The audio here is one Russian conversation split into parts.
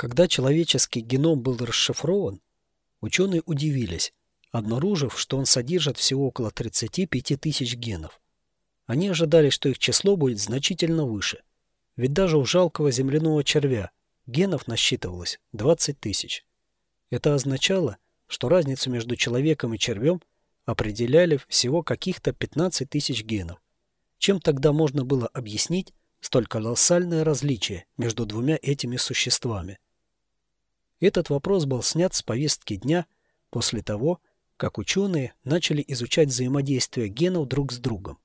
Когда человеческий геном был расшифрован, ученые удивились, обнаружив, что он содержит всего около 35 тысяч генов. Они ожидали, что их число будет значительно выше. Ведь даже у жалкого земляного червя генов насчитывалось 20 тысяч. Это означало, что разницу между человеком и червем определяли всего каких-то 15 тысяч генов. Чем тогда можно было объяснить столь колоссальное различие между двумя этими существами? Этот вопрос был снят с повестки дня после того, как ученые начали изучать взаимодействие генов друг с другом.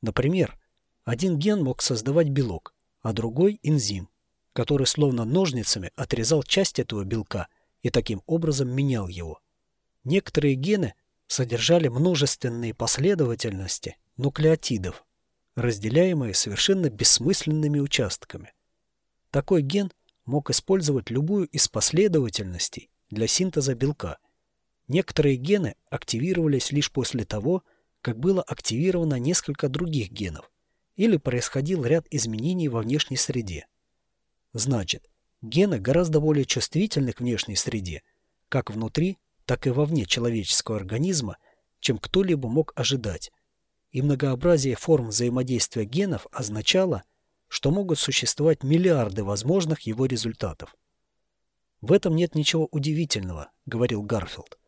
Например, один ген мог создавать белок, а другой – энзим, который словно ножницами отрезал часть этого белка и таким образом менял его. Некоторые гены содержали множественные последовательности нуклеотидов, разделяемые совершенно бессмысленными участками. Такой ген мог использовать любую из последовательностей для синтеза белка – Некоторые гены активировались лишь после того, как было активировано несколько других генов или происходил ряд изменений во внешней среде. Значит, гены гораздо более чувствительны к внешней среде, как внутри, так и вовне человеческого организма, чем кто-либо мог ожидать. И многообразие форм взаимодействия генов означало, что могут существовать миллиарды возможных его результатов. «В этом нет ничего удивительного», — говорил Гарфилд.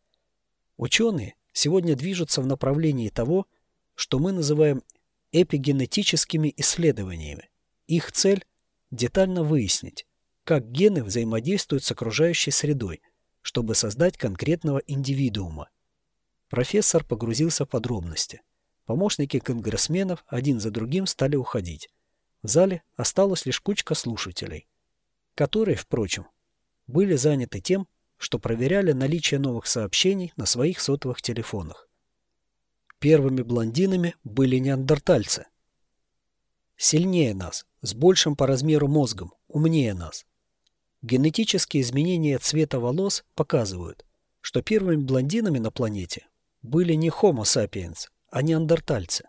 Ученые сегодня движутся в направлении того, что мы называем эпигенетическими исследованиями. Их цель – детально выяснить, как гены взаимодействуют с окружающей средой, чтобы создать конкретного индивидуума. Профессор погрузился в подробности. Помощники конгрессменов один за другим стали уходить. В зале осталась лишь кучка слушателей, которые, впрочем, были заняты тем, что проверяли наличие новых сообщений на своих сотовых телефонах. Первыми блондинами были неандертальцы. Сильнее нас, с большим по размеру мозгом, умнее нас. Генетические изменения цвета волос показывают, что первыми блондинами на планете были не Homo sapiens, а неандертальцы.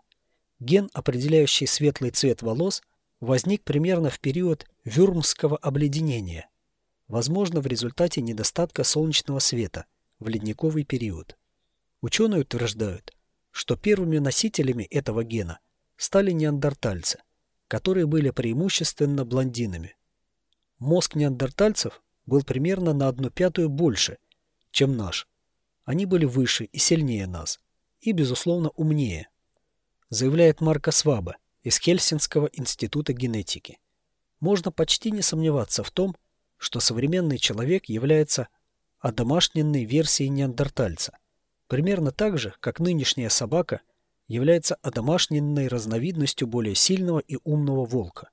Ген, определяющий светлый цвет волос, возник примерно в период вюрмского обледенения возможно в результате недостатка солнечного света в ледниковый период. Ученые утверждают, что первыми носителями этого гена стали неандертальцы, которые были преимущественно блондинами. Мозг неандертальцев был примерно на одну пятую больше, чем наш. Они были выше и сильнее нас, и, безусловно, умнее, заявляет Марко Сваба из Хельсинского института генетики. Можно почти не сомневаться в том, что современный человек является одомашненной версией неандертальца, примерно так же, как нынешняя собака является одомашненной разновидностью более сильного и умного волка.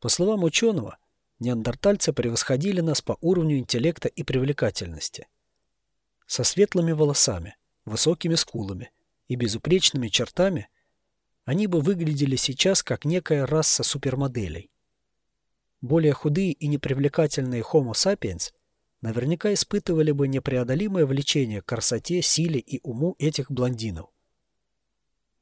По словам ученого, неандертальцы превосходили нас по уровню интеллекта и привлекательности. Со светлыми волосами, высокими скулами и безупречными чертами они бы выглядели сейчас как некая раса супермоделей. Более худые и непривлекательные Homo sapiens наверняка испытывали бы непреодолимое влечение к красоте, силе и уму этих блондинов.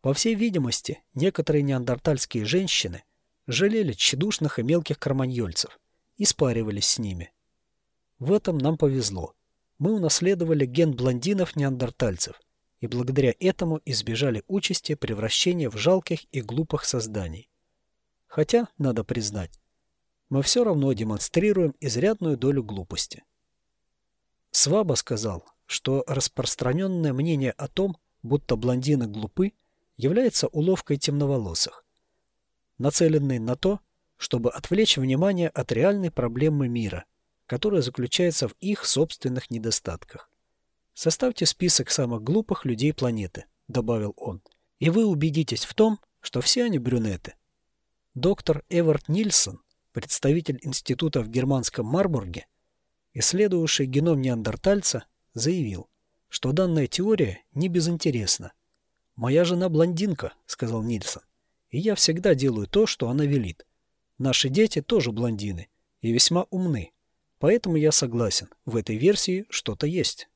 По всей видимости, некоторые неандертальские женщины жалели тщедушных и мелких карманьольцев и спаривались с ними. В этом нам повезло. Мы унаследовали ген блондинов-неандертальцев и благодаря этому избежали участи превращения в жалких и глупых созданий. Хотя, надо признать, мы все равно демонстрируем изрядную долю глупости. Сваба сказал, что распространенное мнение о том, будто блондины глупы, является уловкой темноволосых, нацеленной на то, чтобы отвлечь внимание от реальной проблемы мира, которая заключается в их собственных недостатках. «Составьте список самых глупых людей планеты», — добавил он, — «и вы убедитесь в том, что все они брюнеты». Доктор Эвард Нильсон представитель института в германском Марбурге, исследовавший геном неандертальца, заявил, что данная теория не безинтересна. «Моя жена блондинка», — сказал Нильсон, — «и я всегда делаю то, что она велит. Наши дети тоже блондины и весьма умны, поэтому я согласен, в этой версии что-то есть».